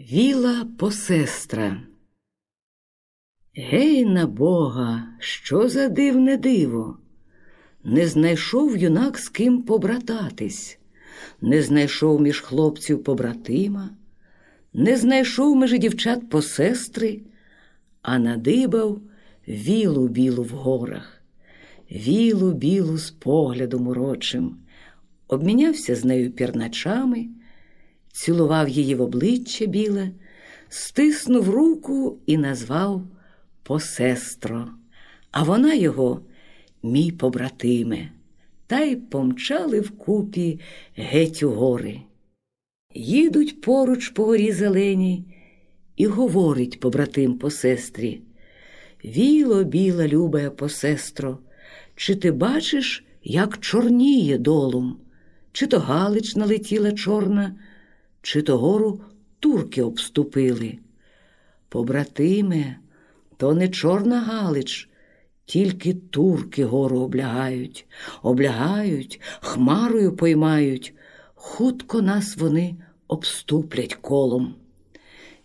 Віла посестра. Гей на Бога, що за дивне диво! Не знайшов юнак з ким побрататись, не знайшов між хлопців побратима, не знайшов між дівчат посестри, а надибав вілу білу в горах, вілу білу з поглядом урочим, обмінявся з нею пірначами цілував її в обличчя біле, стиснув руку і назвав посестро, а вона його мій побратиме, та й помчали вкупі геть у гори. Їдуть поруч по горі зеленій, і говорить побратим по сестрі. Віло, біла, любая посестро, чи ти бачиш, як чорніє долом, чи то Галич налетіла чорна, чи то гору турки обступили. Побратиме, то не Чорна Галич, тільки турки гору облягають, облягають, хмарою поймають, хутко нас вони обступлять колом.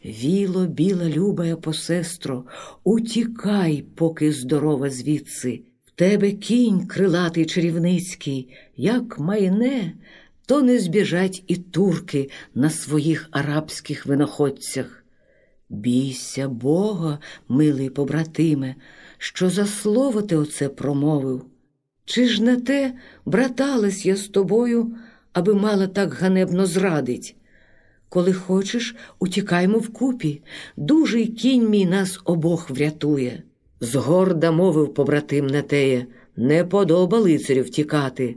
Віло, біла, любая посестро, утікай, поки здорова звідси. В тебе кінь крилатий чарівницький, як майне, то не збіжать і турки на своїх арабських виноходцях. Бійся Бога, милий побратиме, що за слово ти оце промовив. Чи ж на те браталась я з тобою, аби мала так ганебно зрадить? Коли хочеш, утікаймо вкупі, дужий кінь мій нас обох врятує. Згорда мовив побратим Нетеє, не подоба лицарю втікати.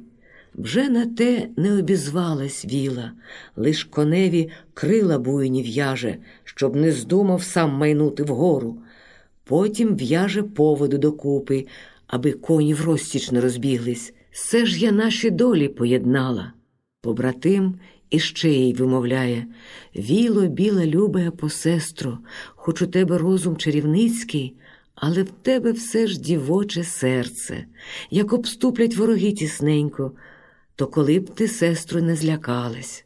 Вже на те не обізвалась віла, лиш коневі крила буйні в'яже, щоб не здумав сам майнути вгору. Потім в'яже поводу докупи, аби коні в розтіч не розбіглись. Все ж я наші долі поєднала. Побратим іще їй вимовляє Віло, біла, любая посестро, хоч у тебе розум чарівницький, але в тебе все ж дівоче серце, як обступлять вороги тісненько то коли б ти, сестру, не злякалась.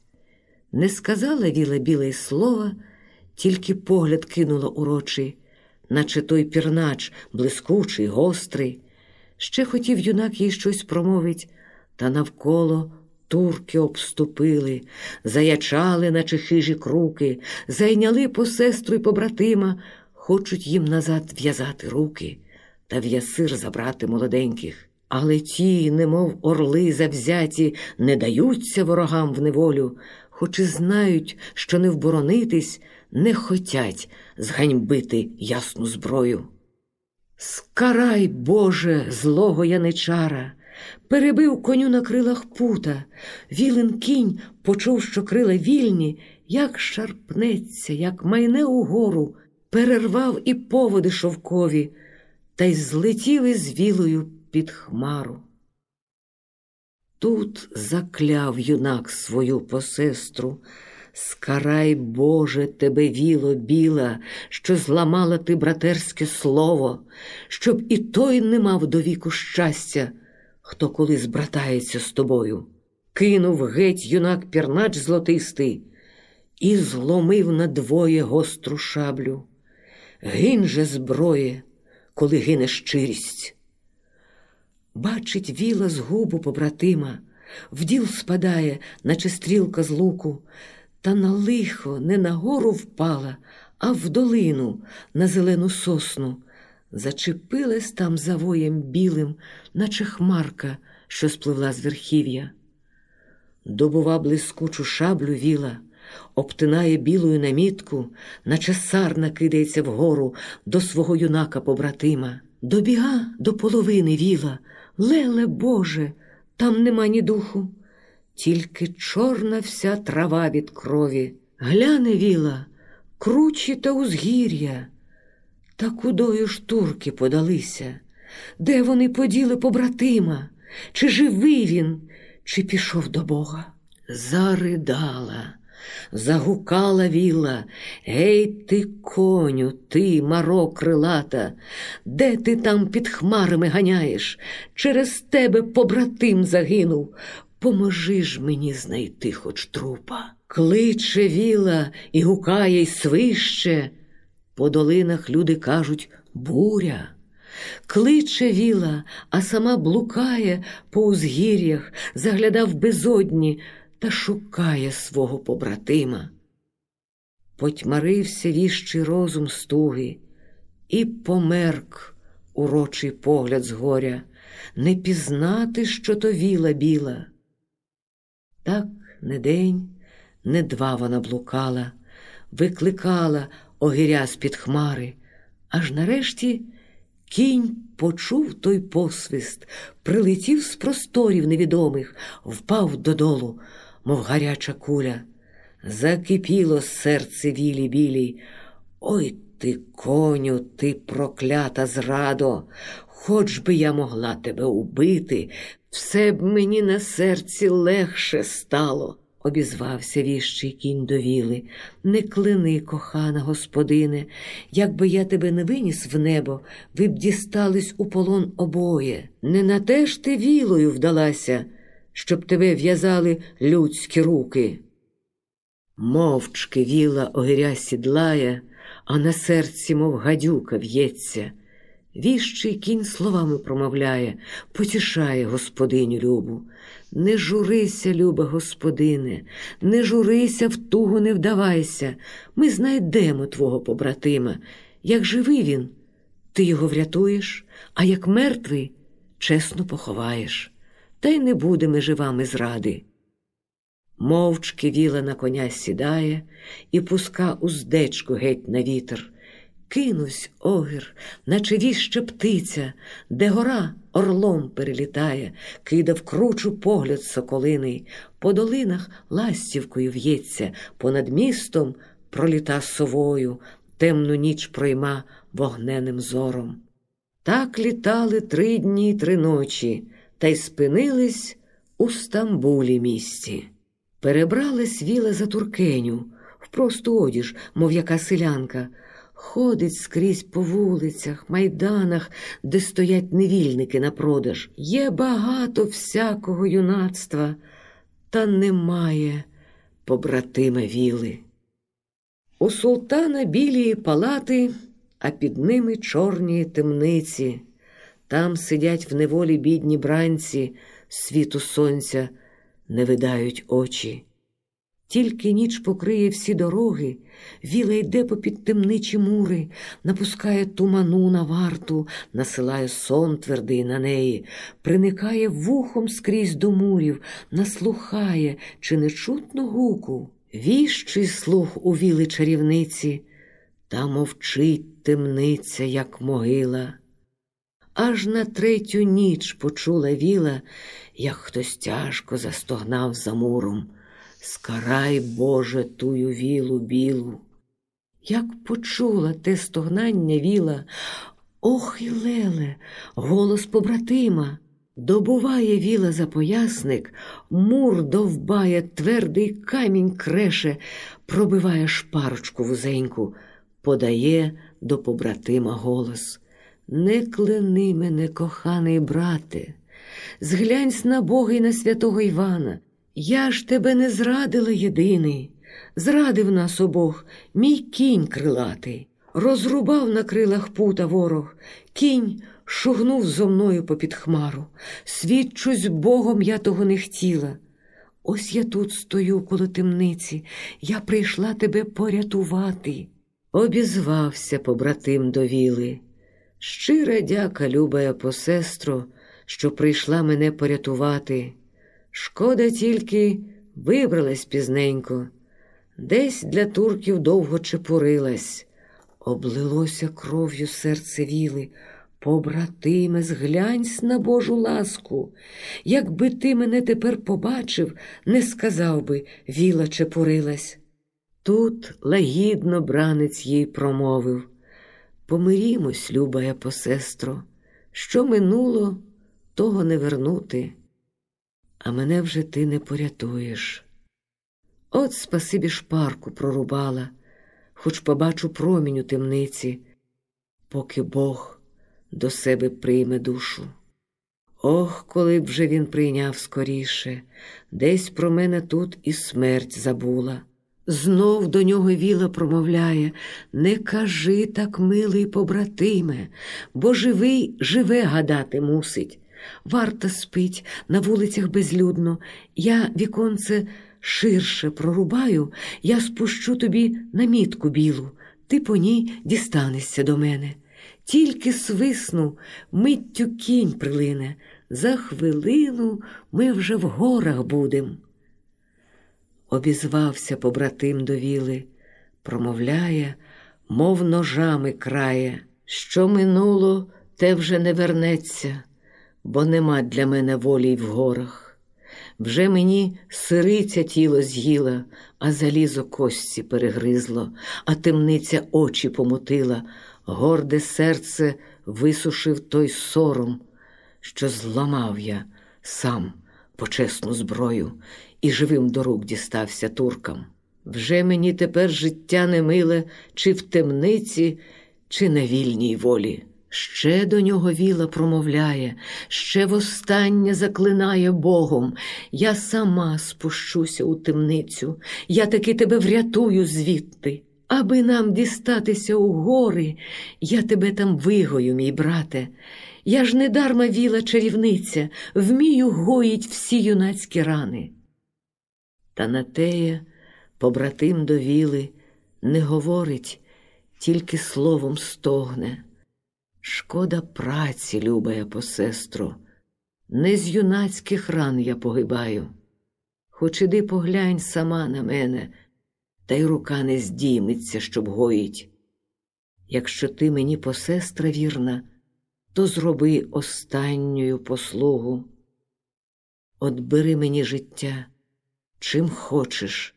Не сказала віла біле слова, тільки погляд кинула урочий, наче той пірнач, блискучий, гострий. Ще хотів юнак їй щось промовить, та навколо турки обступили, заячали, наче хижі круки, зайняли по сестру й побратима, хочуть їм назад в'язати руки та в'ясир забрати молоденьких. Але ті, немов орли завзяті, не даються ворогам в неволю, хоч і знають, що не вборонитись, не хотять зганьбити ясну зброю. Скарай, Боже, злого яничара, перебив коню на крилах пута, вілен кінь почув, що крила вільні, як шарпнеться, як майне угору, перервав і поводи шовкові, та й злетів із вілою під хмару. Тут закляв юнак свою посестру. Скарай, Боже, тебе віло біла, що зламала ти братерське слово, щоб і той не мав до віку щастя, хто коли збратається з тобою. Кинув геть юнак пірнач злотистий і зломив надвоє гостру шаблю. Гинь же зброє, коли гине щирість. Бачить віла з губу побратима, в діл спадає, наче стрілка з луку, та на лихо не на гору впала, а в долину на зелену сосну. Зачепилась там завоєм білим, наче хмарка, що спливла з верхів'я. Добува блискучу шаблю віла, обтинає білою намітку, наче сарна кидається вгору до свого юнака побратима. Добіга до половини віла. Леле Боже, там нема ні духу, тільки чорна вся трава від крові, гляне віла, кручі та узгір'я. Та кудою ж турки подалися? Де вони поділи побратима? Чи живий він, чи пішов до Бога? Заридала. Загукала віла, Гей ти, коню, ти, маро крилата, де ти там під хмарами ганяєш? Через тебе побратим загинув. Поможи ж мені знайти хоч трупа. Кличе віла і гукає й свище. По долинах люди кажуть буря. Кличе віла, а сама блукає по узгір'ях, загляда в безодні та шукає свого побратима. Потьмарився віщий розум стуги, і померк урочий погляд з горя, не пізнати, що то віла біла. Так не день, не два вона блукала, викликала огиря з-під хмари, аж нарешті кінь почув той посвист, прилетів з просторів невідомих, впав додолу, мов гаряча куля. Закипіло серце вілі білій. Ой ти, коню, ти проклята зрадо, хоч би я могла тебе убити, все б мені на серці легше стало обізвався віщий кінь до віли. Не клини, кохана господине, якби я тебе не виніс в небо, ви б дістались у полон обоє. Не на те ж ти вілою вдалася, щоб тебе в'язали людські руки. Мовчки віла огиря сідлає, а на серці, мов гадюка, в'ється. Віщий кінь словами промовляє, потішає господиню любу. Не журися, люба господине, не журися, в тугу не вдавайся. Ми знайдемо твого побратима. Як живий він, ти його врятуєш, а як мертвий, чесно поховаєш, та й не будемо живами зради. Мовчки віла на коня сідає і пуска уздечку геть на вітер. Кинусь огір, наче віща птиця, де гора орлом перелітає, кидав кручу погляд соколиний, по долинах ластівкою в'ється, понад містом проліта совою, темну ніч пройма вогненим зором. Так літали три дні й три ночі, та й спинились у Стамбулі місті. Перебрались віла за туркеню, в просту одіж, мов яка селянка. Ходить скрізь по вулицях, майданах, де стоять невільники на продаж. Є багато всякого юнацтва, та немає побратима віли. У султана білі палати, а під ними чорні темниці. Там сидять в неволі бідні бранці, світу сонця не видають очі. Тільки ніч покриє всі дороги, віла йде попід темничі мури, напускає туману на варту, насилає сон твердий на неї, приникає вухом скрізь до мурів, наслухає, чи не чутно гуку. Віщий слух у віли чарівниці, та мовчить темниця, як могила. Аж на третю ніч почула віла, як хтось тяжко застогнав за муром. Скарай, Боже, тую вілу білу. Як почула те стогнання віла, ох і леле, голос побратима. Добуває віла за поясник, мур довбає, твердий камінь креше, пробиває шпарочку вузеньку, подає до побратима голос. Не клини мене, коханий брате, зглянься на Бога і на святого Івана. Я ж тебе не зрадила єдиний, зрадив нас обох мій кінь крилатий, розрубав на крилах пута ворог, кінь шугнув зо мною попід хмару. Свідчусь Богом, я того не хотіла. Ось я тут стою коло темниці, я прийшла тебе порятувати. Обізвався побратим до віли. Щира дяка, любая посестро, що прийшла мене порятувати. Шкода тільки вибралась пізненько, десь для турків довго чепурилась, облилося кров'ю серце віли. Побратиме, зглянься на Божу ласку. Якби ти мене тепер побачив, не сказав би, віла чепурилась. Тут лагідно бранець їй промовив Помирімось, любая посестро, що минуло, того не вернути а мене вже ти не порятуєш. От спасибі шпарку прорубала, хоч побачу промінь у темниці, поки Бог до себе прийме душу. Ох, коли б вже він прийняв скоріше, десь про мене тут і смерть забула. Знов до нього віла промовляє Не кажи так, милий побратиме, бо живий живе гадати мусить. Варта спить на вулицях безлюдно, я віконце ширше прорубаю, я спущу тобі намітку білу, ти по ній дістанешся до мене. Тільки свисну, миттю кінь прилине, за хвилину ми вже в горах будем. Обізвався побратим до віли, промовляє, мов ножами крає, що минуло, те вже не вернеться, бо нема для мене волі й в горах. Вже мені сириця тіло з'їла, а залізо кості перегризло, а темниця очі помутила, горде серце висушив той сором, що зламав я сам почесну зброю і живим до рук дістався туркам. Вже мені тепер життя не миле, чи в темниці, чи на вільній волі. Ще до нього віла промовляє, ще востаннє заклинає Богом. Я сама спущуся у темницю, я таки тебе врятую звідти. Аби нам дістатися у гори, я тебе там вигою, мій брате. Я ж недарма віла чарівниця, вмію гоїть всі юнацькі рани. Та на теє побратим до віли не говорить, тільки словом стогне. Шкода праці, любая посестро, не з юнацьких ран я погибаю. Хоч іди поглянь сама на мене, та й рука не здійметься, щоб гоїть. Якщо ти мені посестра вірна, то зроби останню послугу. От бери мені життя, чим хочеш,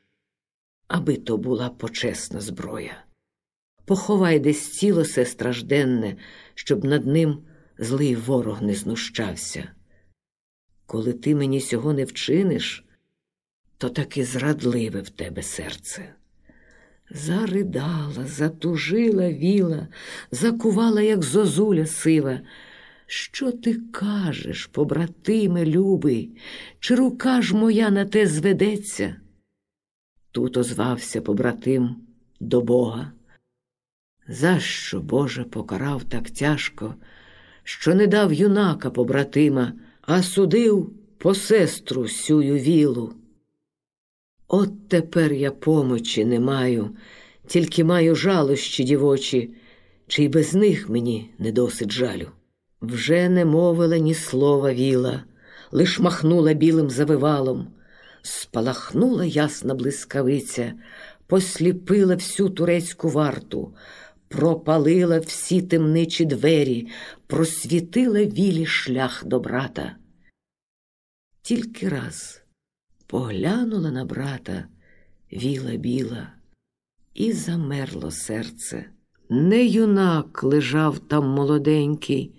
аби то була почесна зброя. Поховай десь тіло се стражденне, щоб над ним злий ворог не знущався. Коли ти мені сього не вчиниш, то таки зрадливе в тебе серце. Заридала, затужила віла, закувала, як зозуля сива. Що ти кажеш, побратиме любий, чи рука ж моя на те зведеться? Тут озвався побратим до Бога. За що Боже покарав так тяжко, що не дав юнака побратима, а судив по сестру сюю вілу? От тепер я помочі не маю, тільки маю жалощі дівочі, чи й без них мені не досить жалю. Вже не мовила ні слова віла, лиш махнула білим завивалом, спалахнула ясна блискавиця, посліпила всю турецьку варту, пропалила всі темничі двері, просвітила вілі шлях до брата. Тільки раз поглянула на брата віла біла, і замерло серце. Не юнак лежав там молоденький,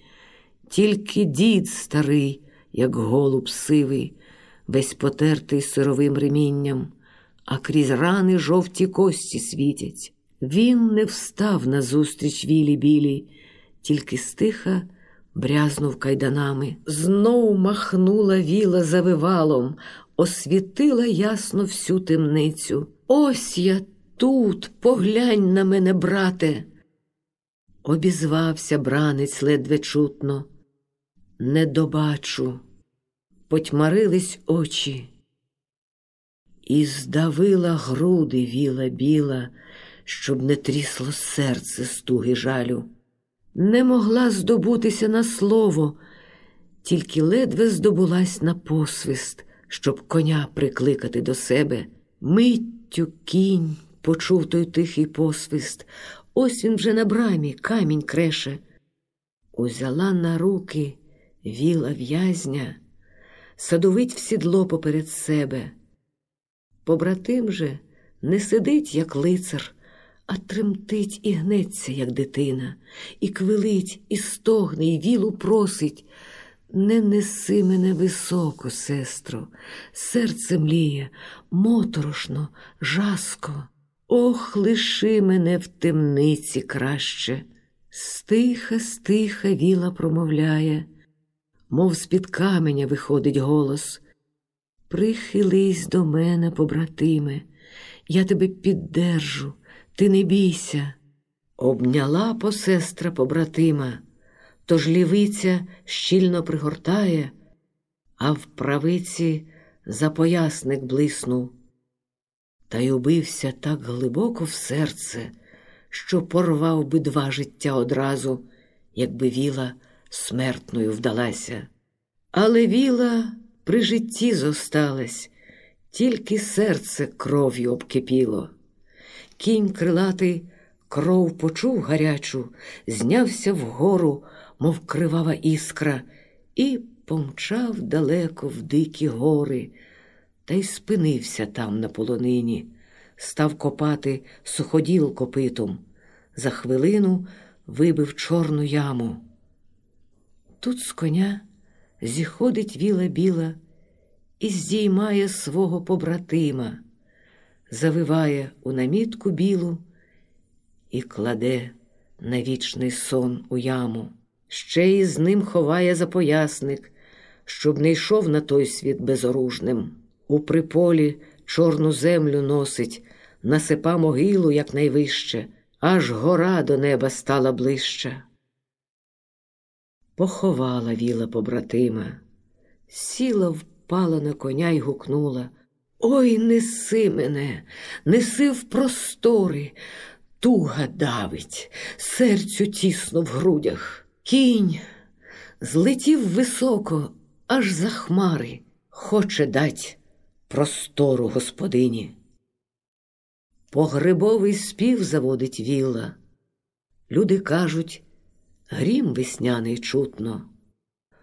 тільки дід старий, як голуб сивий, весь потертий сировим ремінням, а крізь рани жовті кості світять. Він не встав назустріч вілі білій, тільки стиха брязнув кайданами. Знов махнула віла завивалом, освітила ясно всю темницю. Ось я тут, поглянь на мене, брате. Обізвався бранець ледве чутно. Не добачу, потьмарились очі, і здавила груди віла біла, щоб не трісло серце стуги жалю. Не могла здобутися на слово, тільки ледве здобулась на посвист щоб коня прикликати до себе. Миттю кінь почув той тихий посвист. Ось він вже на брамі камінь креше. Узяла на руки віла в'язня, садовить в сідло поперед себе. Побратим же не сидить, як лицар, а тремтить і гнеться, як дитина, і квилить, і стогне, і вілу просить. Не неси мене високо, сестро, серце мліє, моторошно, жаско. Ох, лиши мене в темниці краще. Стиха, стиха віла промовляє, мов з-під каменя виходить голос. Прихились до мене, побратиме, я тебе піддержу, ти не бійся. Обняла посестра побратима, тож лівиця щільно пригортає, а в правиці запоясник блиснув. Та й убився так глибоко в серце, що порвав би два життя одразу, якби віла смертною вдалася. Але віла при житті зосталась, тільки серце кров'ю обкипіло. Кінь крилатий кров почув гарячу, знявся вгору, мов кривава іскра, і помчав далеко в дикі гори, та й спинився там на полонині, став копати суходіл копитом. За хвилину вибив чорну яму. Тут з коня зіходить віла біла і здіймає свого побратима, завиває у намітку білу і кладе на вічний сон у яму. Ще й з ним ховає запоясник, щоб не йшов на той світ безоружним. У приполі чорну землю носить, насипа могилу якнайвище, аж гора до неба стала ближча. Поховала віла побратима, сіла, впала на коня й гукнула Ой, неси мене, неси в простори, туга давить, серцю тісно в грудях. Кінь злетів високо, аж за хмари, хоче дать простору господині. Погребовий спів заводить віла. Люди кажуть, грім весняний чутно,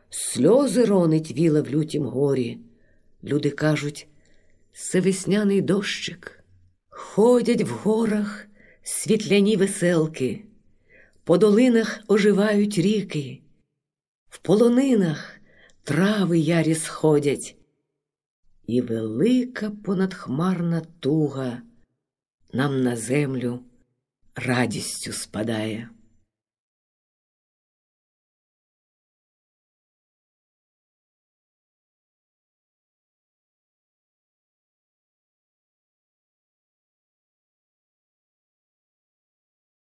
сльози ронить віла в лютім горі. Люди кажуть, це весняний дощик. Ходять в горах світляні веселки, по долинах оживають ріки, в полонинах трави ярі сходять, і велика понадхмарна туга нам на землю радістю спадає.